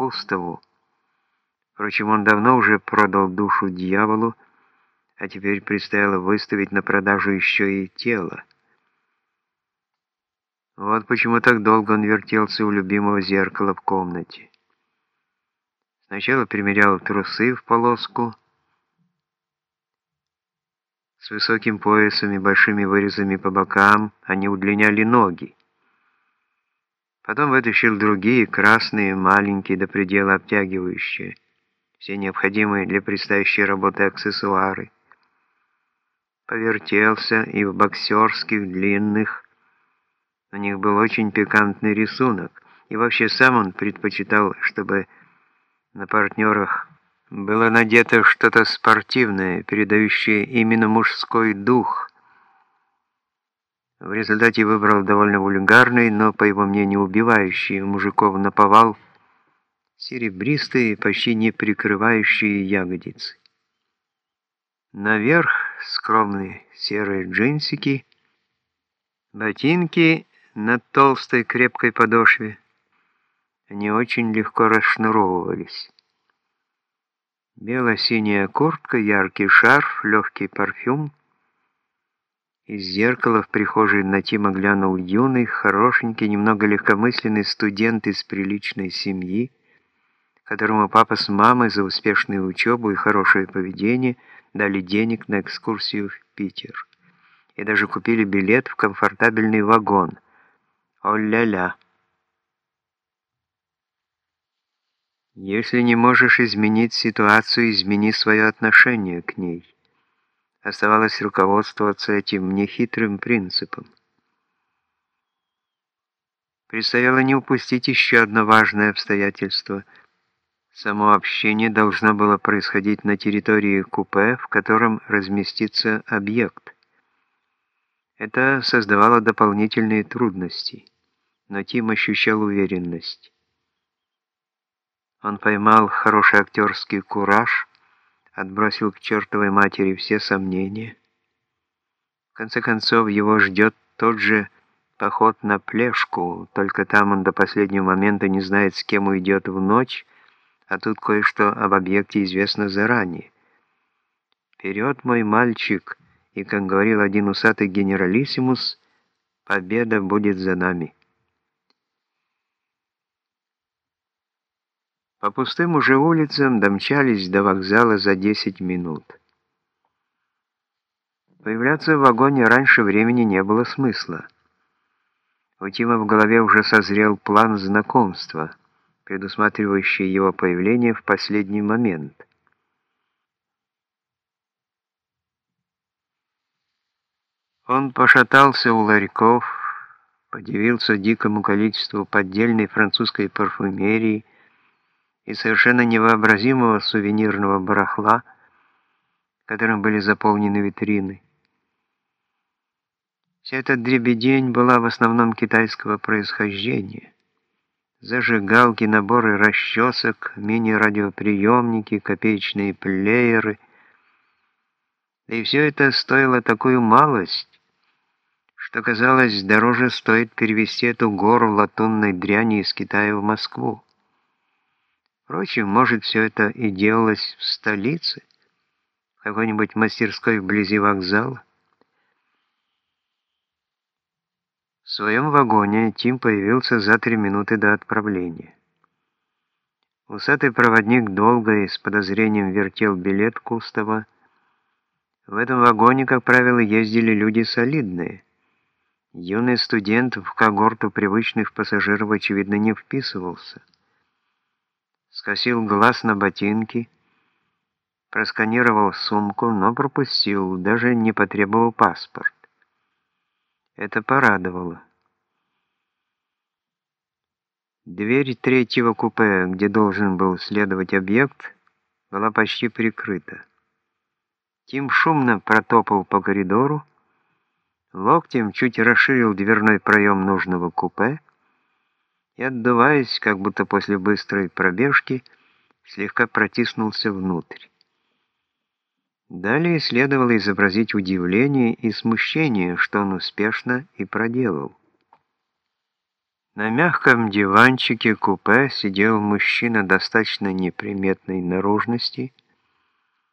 Кустову. Впрочем, он давно уже продал душу дьяволу, а теперь предстояло выставить на продажу еще и тело. Вот почему так долго он вертелся у любимого зеркала в комнате. Сначала примерял трусы в полоску с высоким поясом и большими вырезами по бокам, они удлиняли ноги. Потом вытащил другие, красные, маленькие, до предела обтягивающие, все необходимые для предстоящей работы аксессуары. Повертелся и в боксерских, длинных, на них был очень пикантный рисунок, и вообще сам он предпочитал, чтобы на партнерах было надето что-то спортивное, передающее именно мужской дух. В результате выбрал довольно вульгарный, но, по его мнению, убивающий мужиков наповал, серебристые, почти не прикрывающие ягодицы. Наверх скромные серые джинсики, ботинки на толстой крепкой подошве. Они очень легко расшнуровывались. Бело-синяя куртка, яркий шарф, легкий парфюм. Из зеркала в прихожей на Тима глянул юный, хорошенький, немного легкомысленный студент из приличной семьи, которому папа с мамой за успешную учебу и хорошее поведение дали денег на экскурсию в Питер. И даже купили билет в комфортабельный вагон – О-ля-ля. Если не можешь изменить ситуацию, измени свое отношение к ней. Оставалось руководствоваться этим нехитрым принципом. Предстояло не упустить еще одно важное обстоятельство. Само общение должно было происходить на территории купе, в котором разместится объект. Это создавало дополнительные трудности, но Тим ощущал уверенность. Он поймал хороший актерский кураж, отбросил к чертовой матери все сомнения. В конце концов, его ждет тот же поход на плешку, только там он до последнего момента не знает, с кем уйдет в ночь, а тут кое-что об объекте известно заранее. «Вперед, мой мальчик!» и, как говорил один усатый генералиссимус, победа будет за нами. По пустым уже улицам домчались до вокзала за 10 минут. Появляться в вагоне раньше времени не было смысла. У Тима в голове уже созрел план знакомства, предусматривающий его появление в последний момент – Он пошатался у ларьков, подивился дикому количеству поддельной французской парфюмерии и совершенно невообразимого сувенирного барахла, которым были заполнены витрины. Вся эта дребедень была в основном китайского происхождения. Зажигалки, наборы расчесок, мини-радиоприемники, копеечные плееры. Да и все это стоило такую малость, что, казалось, дороже стоит перевести эту гору латунной дряни из Китая в Москву. Впрочем, может, все это и делалось в столице, в какой-нибудь мастерской вблизи вокзала. В своем вагоне Тим появился за три минуты до отправления. Усатый проводник долго и с подозрением вертел билет Кустова. В этом вагоне, как правило, ездили люди солидные – Юный студент в когорту привычных пассажиров, очевидно, не вписывался. Скосил глаз на ботинки, просканировал сумку, но пропустил, даже не потребовал паспорт. Это порадовало. Дверь третьего купе, где должен был следовать объект, была почти прикрыта. Тим шумно протопал по коридору, локтем чуть расширил дверной проем нужного купе и, отдуваясь, как будто после быстрой пробежки, слегка протиснулся внутрь. Далее следовало изобразить удивление и смущение, что он успешно и проделал. На мягком диванчике купе сидел мужчина достаточно неприметной наружности,